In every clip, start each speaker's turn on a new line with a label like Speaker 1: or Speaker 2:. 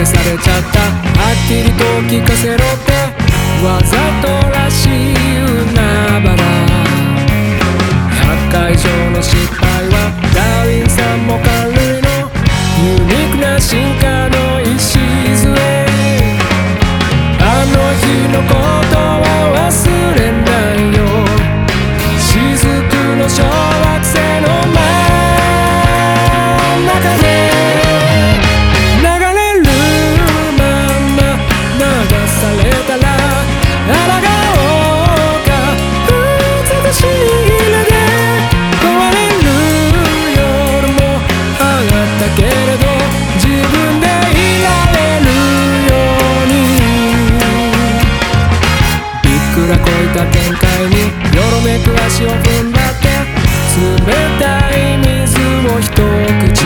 Speaker 1: てされちゃった。はっきりと聞かせろって。わざとらしい海原。100回以上の失敗。限界によろめく足を踏ん張って冷たい水を一口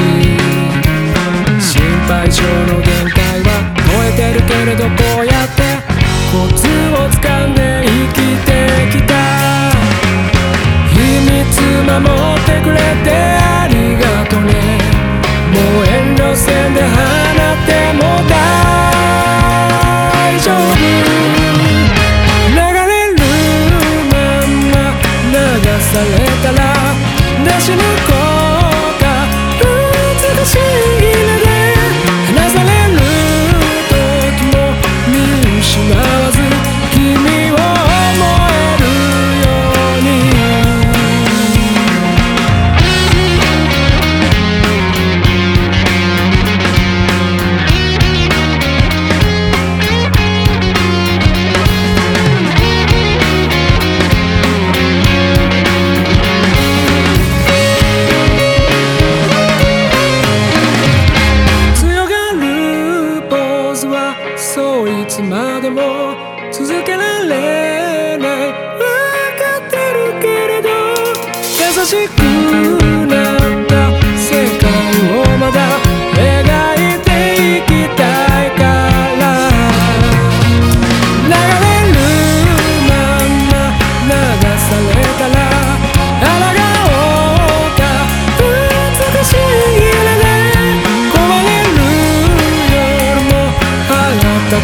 Speaker 1: 心配性の限界は超えてるけれどこうやってコツをつかんで生きてきた。秘密守ってくれて passionate 続けられない。分かってるけれど優しくなった世界をまだ描いていきたいから。流れるまま流されたら抗おうか。しい揺れ壊れる夜もあなた